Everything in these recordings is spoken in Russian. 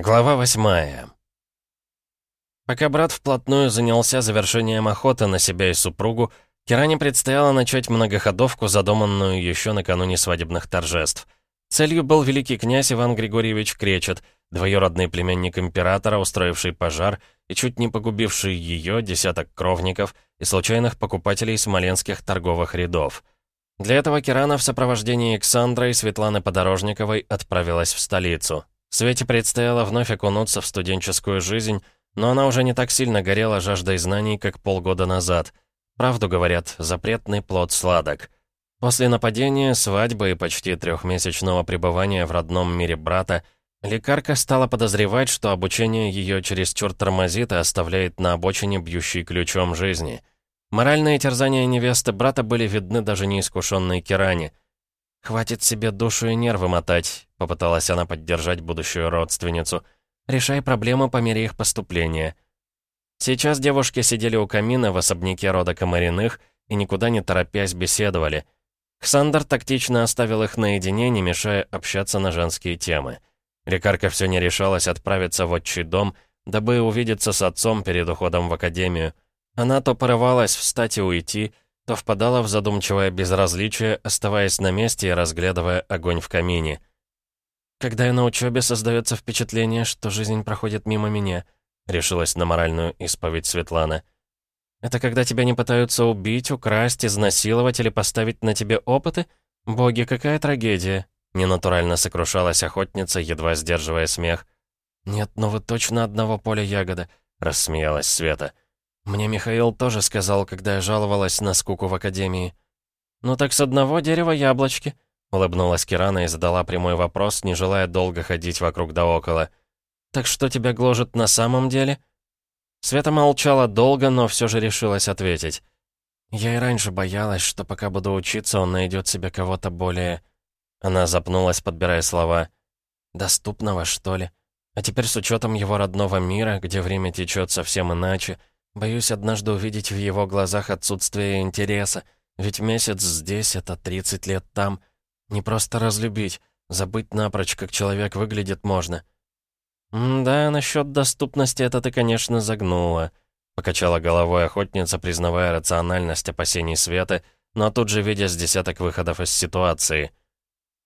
Глава восьмая. Пока брат вплотную занялся завершением охоты на себя и супругу, Киране предстояло начать многоходовку, задуманную еще накануне свадебных торжеств. Целью был великий князь Иван Григорьевич Кречет, двоюродный племянник императора, устроивший пожар и чуть не погубивший ее, десяток кровников и случайных покупателей смоленских торговых рядов. Для этого Кирана в сопровождении Александра и Светланы Подорожниковой отправилась в столицу. Свете предстояло вновь окунуться в студенческую жизнь, но она уже не так сильно горела жаждой знаний, как полгода назад. Правду говорят, запретный плод сладок. После нападения, свадьбы и почти трехмесячного пребывания в родном мире брата, лекарка стала подозревать, что обучение ее чересчур тормозит и оставляет на обочине бьющий ключом жизни. Моральные терзания невесты брата были видны даже неискушенной Киране — «Хватит себе душу и нервы мотать», — попыталась она поддержать будущую родственницу. «Решай проблемы по мере их поступления». Сейчас девушки сидели у камина в особняке рода Комариных и никуда не торопясь беседовали. Ксандр тактично оставил их наедине, не мешая общаться на женские темы. Лекарка все не решалась отправиться в отчий дом, дабы увидеться с отцом перед уходом в академию. Она то порывалась встать и уйти, то впадала в задумчивое безразличие, оставаясь на месте и разглядывая огонь в камине. «Когда я на учебе, создается впечатление, что жизнь проходит мимо меня», решилась на моральную исповедь Светлана. «Это когда тебя не пытаются убить, украсть, изнасиловать или поставить на тебе опыты? Боги, какая трагедия!» Ненатурально сокрушалась охотница, едва сдерживая смех. «Нет, но вы точно одного поля ягода», — рассмеялась Света. «Света». Мне Михаил тоже сказал, когда я жаловалась на скуку в академии. «Ну так с одного дерева яблочки», — улыбнулась Кирана и задала прямой вопрос, не желая долго ходить вокруг да около. «Так что тебя гложет на самом деле?» Света молчала долго, но все же решилась ответить. «Я и раньше боялась, что пока буду учиться, он найдет себе кого-то более...» Она запнулась, подбирая слова. «Доступного, что ли? А теперь с учетом его родного мира, где время течет совсем иначе, Боюсь однажды увидеть в его глазах отсутствие интереса, ведь месяц здесь — это 30 лет там. Не просто разлюбить, забыть напрочь, как человек выглядит можно. «Да, насчет доступности это ты, конечно, загнула», — покачала головой охотница, признавая рациональность опасений Светы, но тут же видя с десяток выходов из ситуации.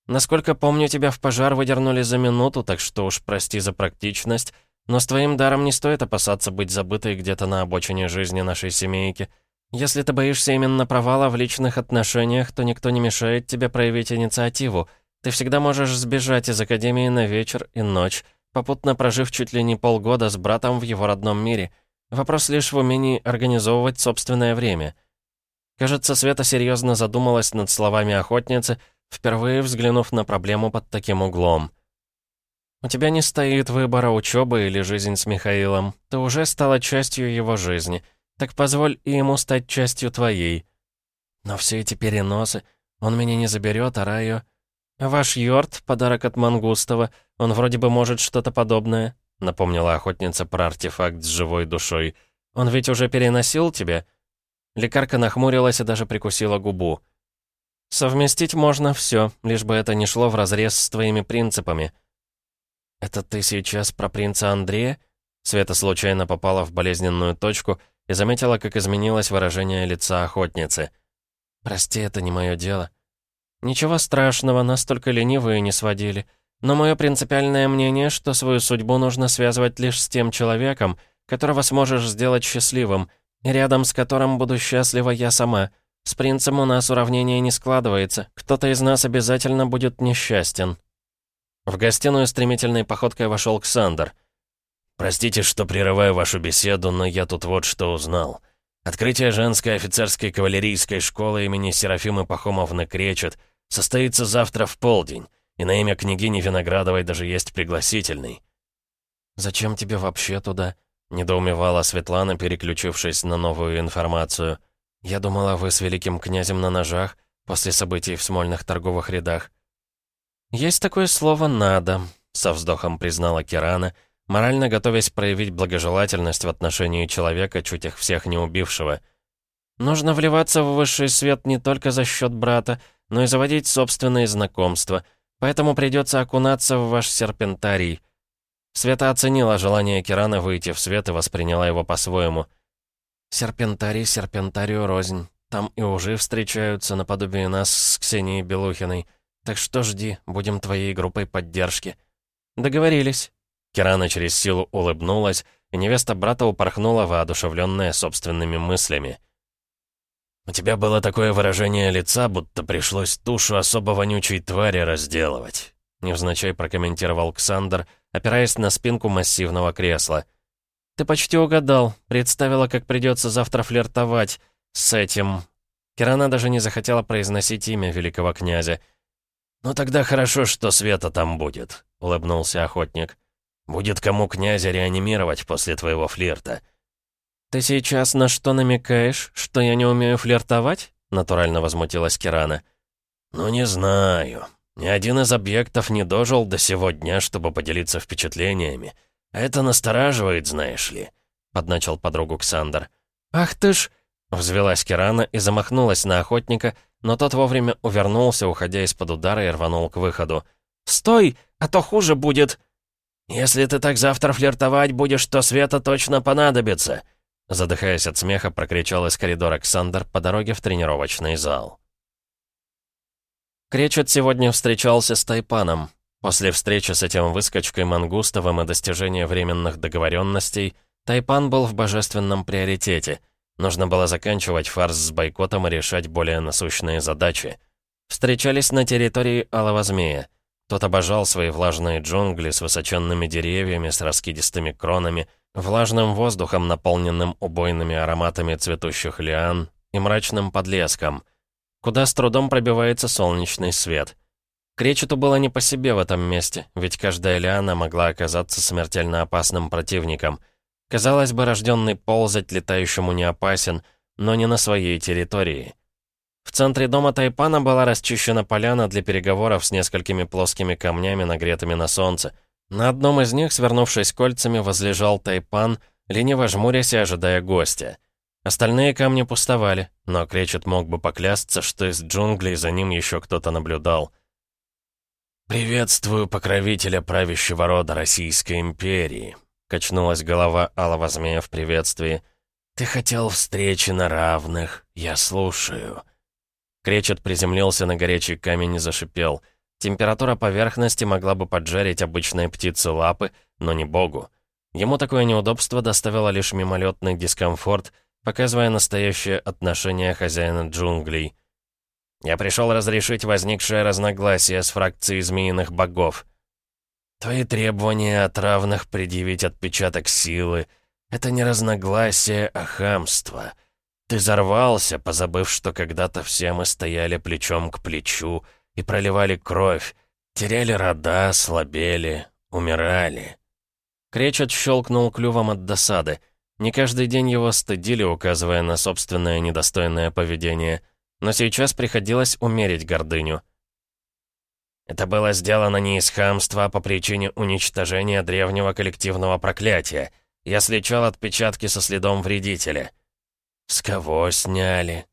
«Насколько помню, тебя в пожар выдернули за минуту, так что уж прости за практичность, но с твоим даром не стоит опасаться быть забытой где-то на обочине жизни нашей семейки. Если ты боишься именно провала в личных отношениях, то никто не мешает тебе проявить инициативу. Ты всегда можешь сбежать из Академии на вечер и ночь, попутно прожив чуть ли не полгода с братом в его родном мире. Вопрос лишь в умении организовывать собственное время. Кажется, Света серьезно задумалась над словами охотницы, впервые взглянув на проблему под таким углом. У тебя не стоит выбора учебы или жизнь с Михаилом. Ты уже стала частью его жизни. Так позволь и ему стать частью твоей. Но все эти переносы... Он меня не заберет, а Раю... «Ваш Йорд, подарок от Мангустова, он вроде бы может что-то подобное», напомнила охотница про артефакт с живой душой. «Он ведь уже переносил тебя?» Лекарка нахмурилась и даже прикусила губу. «Совместить можно все, лишь бы это не шло вразрез с твоими принципами. «Это ты сейчас про принца Андрея?» Света случайно попала в болезненную точку и заметила, как изменилось выражение лица охотницы. «Прости, это не мое дело». «Ничего страшного, настолько ленивые не сводили. Но мое принципиальное мнение, что свою судьбу нужно связывать лишь с тем человеком, которого сможешь сделать счастливым, и рядом с которым буду счастлива я сама. С принцем у нас уравнение не складывается. Кто-то из нас обязательно будет несчастен». В гостиную стремительной походкой вошел Ксандр. «Простите, что прерываю вашу беседу, но я тут вот что узнал. Открытие женской офицерской кавалерийской школы имени Серафимы Пахомовны Кречет состоится завтра в полдень, и на имя княгини Виноградовой даже есть пригласительный». «Зачем тебе вообще туда?» — недоумевала Светлана, переключившись на новую информацию. «Я думала, вы с великим князем на ножах после событий в смольных торговых рядах». «Есть такое слово «надо», — со вздохом признала Кирана, морально готовясь проявить благожелательность в отношении человека, чуть их всех не убившего. «Нужно вливаться в высший свет не только за счет брата, но и заводить собственные знакомства, поэтому придется окунаться в ваш серпентарий». Света оценила желание Кирана выйти в свет и восприняла его по-своему. «Серпентарий, серпентарию рознь. Там и уже встречаются наподобие нас с Ксенией Белухиной. Так что жди, будем твоей группой поддержки». «Договорились». Кирана через силу улыбнулась, и невеста брата упорхнула, воодушевленная собственными мыслями. «У тебя было такое выражение лица, будто пришлось тушу особо вонючей твари разделывать», невзначай прокомментировал Ксандр, опираясь на спинку массивного кресла. «Ты почти угадал. Представила, как придется завтра флиртовать с этим». Кирана даже не захотела произносить имя великого князя. «Ну тогда хорошо, что Света там будет», — улыбнулся охотник. «Будет кому князя реанимировать после твоего флирта». «Ты сейчас на что намекаешь? Что я не умею флиртовать?» — натурально возмутилась Кирана. «Ну не знаю. Ни один из объектов не дожил до сего дня, чтобы поделиться впечатлениями. Это настораживает, знаешь ли», — подначил подругу Ксандр. «Ах ты ж...» — взвелась Кирана и замахнулась на охотника, но тот вовремя увернулся, уходя из-под удара и рванул к выходу. «Стой, а то хуже будет!» «Если ты так завтра флиртовать будешь, то Света точно понадобится!» Задыхаясь от смеха, прокричал из коридора Александр по дороге в тренировочный зал. Кречет сегодня встречался с Тайпаном. После встречи с этим выскочкой Мангустовым и достижения временных договоренностей, Тайпан был в божественном приоритете. Нужно было заканчивать фарс с бойкотом и решать более насущные задачи. Встречались на территории Алого Змея. Тот обожал свои влажные джунгли с высоченными деревьями, с раскидистыми кронами, влажным воздухом, наполненным убойными ароматами цветущих лиан и мрачным подлеском — куда с трудом пробивается солнечный свет. Кречету было не по себе в этом месте, ведь каждая лиана могла оказаться смертельно опасным противником. Казалось бы, рожденный ползать летающему не опасен, но не на своей территории. В центре дома Тайпана была расчищена поляна для переговоров с несколькими плоскими камнями, нагретыми на солнце. На одном из них, свернувшись кольцами, возлежал Тайпан, лениво жмурясь и ожидая гостя. Остальные камни пустовали, но Кречет мог бы поклясться, что из джунглей за ним еще кто-то наблюдал. «Приветствую покровителя правящего рода Российской империи», — качнулась голова алого змея в приветствии. «Ты хотел встречи на равных, я слушаю». Кречет приземлился на горячий камень и зашипел. Температура поверхности могла бы поджарить обычные птицы лапы, но не богу. Ему такое неудобство доставило лишь мимолетный дискомфорт, показывая настоящее отношение хозяина джунглей. «Я пришел разрешить возникшее разногласие с фракцией змеиных богов. Твои требования от равных предъявить отпечаток силы — это не разногласие, а хамство. Ты взорвался, позабыв, что когда-то все мы стояли плечом к плечу и проливали кровь, теряли рода, слабели, умирали». Кречет щелкнул клювом от досады — не каждый день его стыдили, указывая на собственное недостойное поведение. Но сейчас приходилось умерить гордыню. Это было сделано не из хамства, а по причине уничтожения древнего коллективного проклятия. Я сличал отпечатки со следом вредителя. С кого сняли?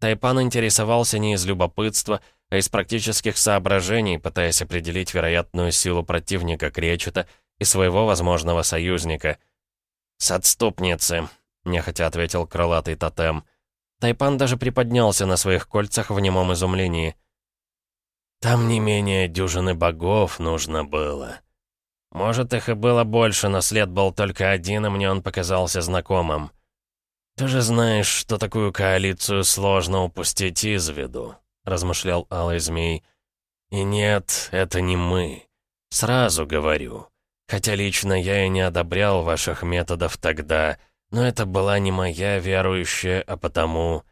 Тайпан интересовался не из любопытства, а из практических соображений, пытаясь определить вероятную силу противника Кречета и своего возможного союзника — «С отступницы», — нехотя ответил крылатый тотем. Тайпан даже приподнялся на своих кольцах в немом изумлении. «Там не менее дюжины богов нужно было. Может, их и было больше, но след был только один, и мне он показался знакомым. Ты же знаешь, что такую коалицию сложно упустить из виду», — размышлял Алый Змей. «И нет, это не мы. Сразу говорю». Хотя лично я и не одобрял ваших методов тогда, но это была не моя верующая, а потому...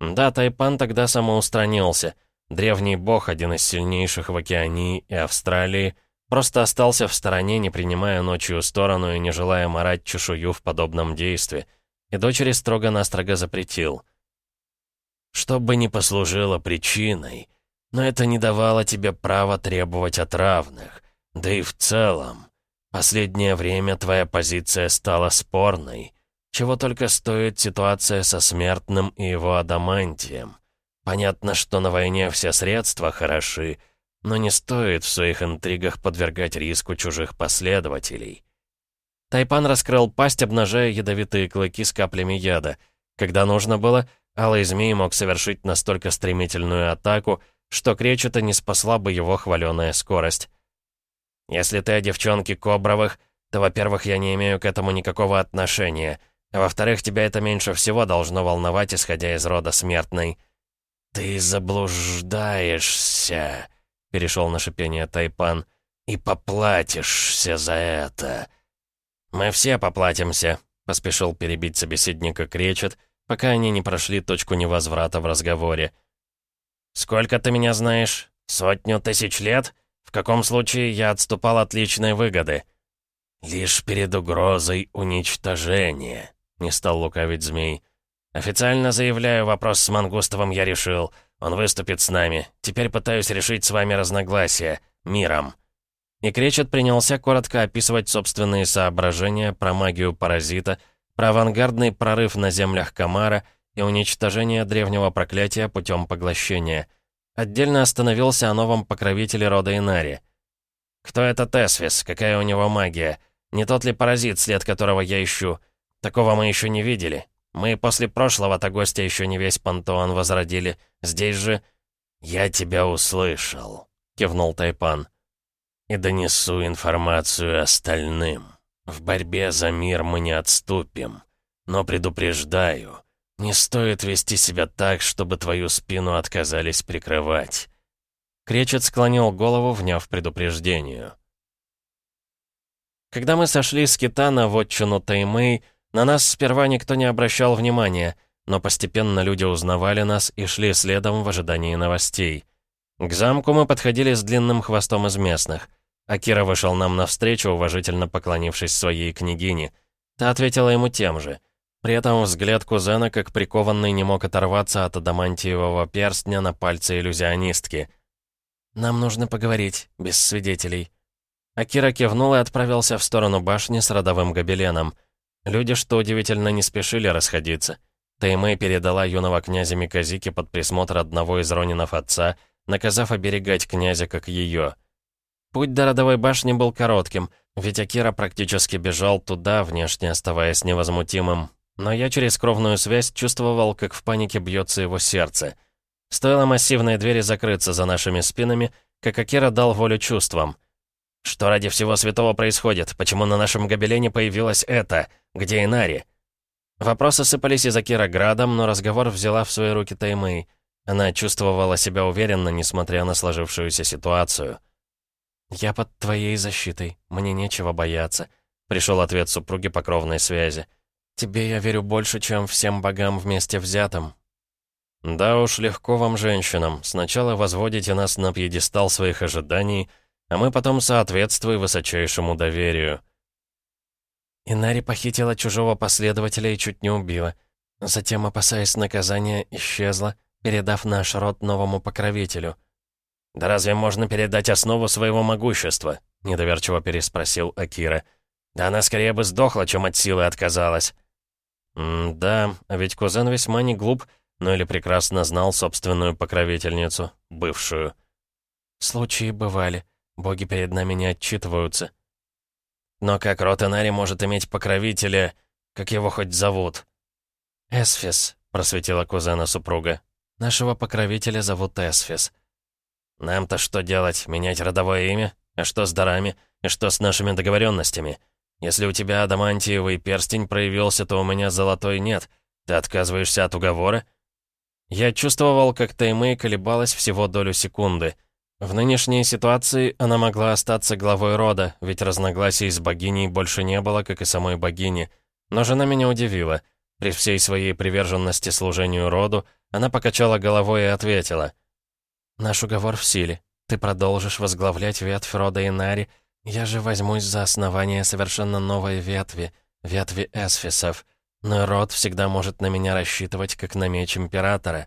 Да, Тайпан тогда самоустранился. Древний бог, один из сильнейших в Океании и Австралии, просто остался в стороне, не принимая ночью сторону и не желая морать чешую в подобном действии. И дочери строго-настрого запретил. Что бы ни послужило причиной, но это не давало тебе права требовать от равных. Да и в целом, последнее время твоя позиция стала спорной. Чего только стоит ситуация со Смертным и его адамантием. Понятно, что на войне все средства хороши, но не стоит в своих интригах подвергать риску чужих последователей. Тайпан раскрыл пасть, обнажая ядовитые клыки с каплями яда. Когда нужно было, Алый Змей мог совершить настолько стремительную атаку, что Кречета не спасла бы его хваленая скорость. «Если ты о девчонке Кобровых, то, во-первых, я не имею к этому никакого отношения, а во-вторых, тебя это меньше всего должно волновать, исходя из рода смертной». «Ты заблуждаешься», — перешел на шипение Тайпан, — «и поплатишься за это». «Мы все поплатимся», — поспешил перебить собеседника Кречет, пока они не прошли точку невозврата в разговоре. «Сколько ты меня знаешь? Сотню тысяч лет? В каком случае я отступал от личной выгоды?» «Лишь перед угрозой уничтожения», — не стал лукавить змей. «Официально заявляю, вопрос с Мангустовым я решил. Он выступит с нами. Теперь пытаюсь решить с вами разногласия. Миром». И Кречет принялся коротко описывать собственные соображения про магию паразита, про авангардный прорыв на землях Камара и уничтожение древнего проклятия путем поглощения. Отдельно остановился о новом покровителе рода Инари. «Кто это Тесвис? Какая у него магия? Не тот ли паразит, след которого я ищу? Такого мы еще не видели. Мы после прошлого-то гостя еще не весь пантеон возродили. Здесь же...» «Я тебя услышал», — кивнул Тайпан и донесу информацию остальным. В борьбе за мир мы не отступим. Но предупреждаю, не стоит вести себя так, чтобы твою спину отказались прикрывать». Кречет склонил голову, вняв предупреждению. Когда мы сошли с Китана в отчину Таймэй, на нас сперва никто не обращал внимания, но постепенно люди узнавали нас и шли следом в ожидании новостей. К замку мы подходили с длинным хвостом из местных. Акира вышел нам навстречу, уважительно поклонившись своей княгине. Та ответила ему тем же. При этом взгляд кузена, как прикованный, не мог оторваться от адамантиевого перстня на пальце иллюзионистки. «Нам нужно поговорить, без свидетелей». Акира кивнул и отправился в сторону башни с родовым гобеленом. Люди, что удивительно, не спешили расходиться. Таймэй передала юного князя Миказики под присмотр одного из ронинов отца — наказав оберегать князя как ее. Путь до родовой башни был коротким, ведь Акира практически бежал туда, внешне оставаясь невозмутимым. Но я через кровную связь чувствовал, как в панике бьется его сердце. Стоило массивной двери закрыться за нашими спинами, как Акира дал волю чувствам. «Что ради всего святого происходит? Почему на нашем гобелене появилось это? Где Инари?» Вопросы сыпались из Акира градом, но разговор взяла в свои руки Таймэй — она чувствовала себя уверенно, несмотря на сложившуюся ситуацию. «Я под твоей защитой, мне нечего бояться», — пришел ответ супруги по кровной связи. «Тебе я верю больше, чем всем богам вместе взятым». «Да уж, легко вам, женщинам. Сначала возводите нас на пьедестал своих ожиданий, а мы потом соответствуем высочайшему доверию». Инари похитила чужого последователя и чуть не убила. Затем, опасаясь наказания, исчезла, передав наш род новому покровителю. «Да разве можно передать основу своего могущества?» — недоверчиво переспросил Акира. «Да она скорее бы сдохла, чем от силы отказалась». «Да, а ведь кузен весьма не глуп, но или прекрасно знал собственную покровительницу, бывшую». «Случаи бывали. Боги перед нами не отчитываются». «Но как род Инари может иметь покровителя, как его хоть зовут?» «Эсфис», — просветила кузена супруга. Нашего покровителя зовут Эсфис. Нам-то что делать? Менять родовое имя? А что с дарами? И что с нашими договоренностями? Если у тебя адамантиевый перстень проявился, то у меня золотой нет. Ты отказываешься от уговора? Я чувствовал, как Таймэй колебалась всего долю секунды. В нынешней ситуации она могла остаться главой рода, ведь разногласий с богиней больше не было, как и самой богини. Но жена меня удивила. При всей своей приверженности служению роду, она покачала головой и ответила. «Наш уговор в силе. Ты продолжишь возглавлять ветвь рода Инари. Я же возьмусь за основание совершенно новой ветви, ветви Эсфисов. Но род всегда может на меня рассчитывать, как на меч Императора».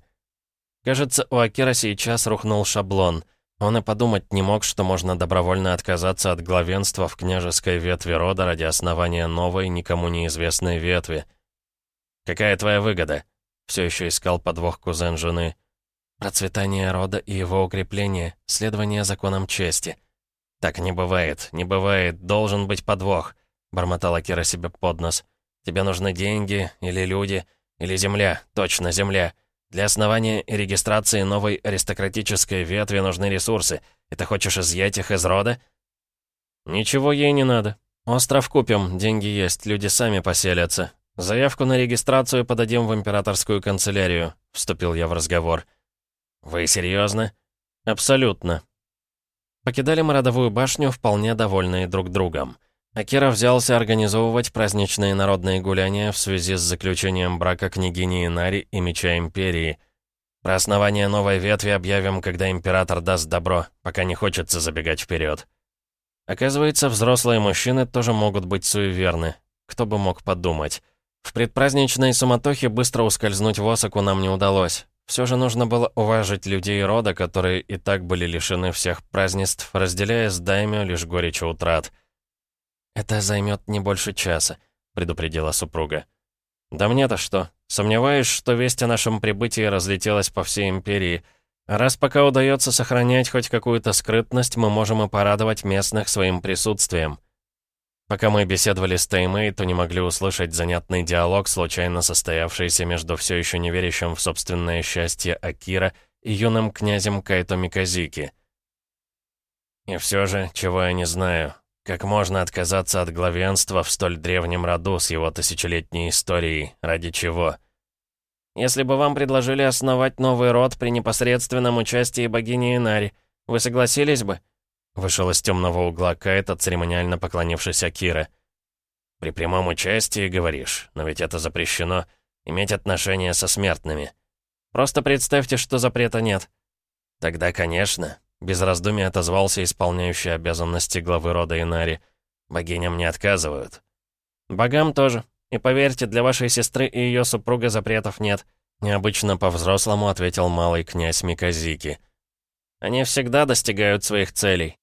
Кажется, у Акира сейчас рухнул шаблон. Он и подумать не мог, что можно добровольно отказаться от главенства в княжеской ветви рода ради основания новой, никому неизвестной ветви. «Какая твоя выгода?» Все еще искал подвох кузен жены. Процветание рода и его укрепление, следование законам чести. «Так не бывает, не бывает, должен быть подвох», — бормотала Кира себе под нос. «Тебе нужны деньги, или люди, или земля, точно земля. Для основания и регистрации новой аристократической ветви нужны ресурсы. И ты хочешь изъять их из рода?» «Ничего ей не надо. Остров купим, деньги есть, люди сами поселятся. Заявку на регистрацию подадим в императорскую канцелярию», — вступил я в разговор. «Вы серьезно?» «Абсолютно». Покидали мы родовую башню, вполне довольные друг другом. Акира взялся организовывать праздничные народные гуляния в связи с заключением брака княгини Инари и Меча Империи. Про основание новой ветви объявим, когда император даст добро, пока не хочется забегать вперед. Оказывается, взрослые мужчины тоже могут быть суеверны. Кто бы мог подумать. В предпраздничной суматохе быстро ускользнуть в Осаку нам не удалось. Все же нужно было уважить людей рода, которые и так были лишены всех празднеств, разделяя с Даймё лишь горечь утрат. «Это займет не больше часа», — предупредила супруга. «Да мне-то что? Сомневаюсь, что весть о нашем прибытии разлетелась по всей империи. раз пока удается сохранять хоть какую-то скрытность, мы можем и порадовать местных своим присутствием». Пока мы беседовали с Таймэй, то не могли услышать занятный диалог, случайно состоявшийся между все еще не верящим в собственное счастье Акира и юным князем Кайто Миказики. И все же, чего я не знаю, как можно отказаться от главенства в столь древнем роду с его тысячелетней историей, ради чего? Если бы вам предложили основать новый род при непосредственном участии богини Инари, вы согласились бы? Вышел из темного угла Кайта, церемониально поклонившись Акира. «При прямом участии, говоришь, но ведь это запрещено, иметь отношения со смертными. Просто представьте, что запрета нет». «Тогда, конечно», — без раздумий отозвался исполняющий обязанности главы рода Инари. «Богиням не отказывают». «Богам тоже. И поверьте, для вашей сестры и ее супруга запретов нет», — необычно по-взрослому ответил малый князь Миказики. «Они всегда достигают своих целей.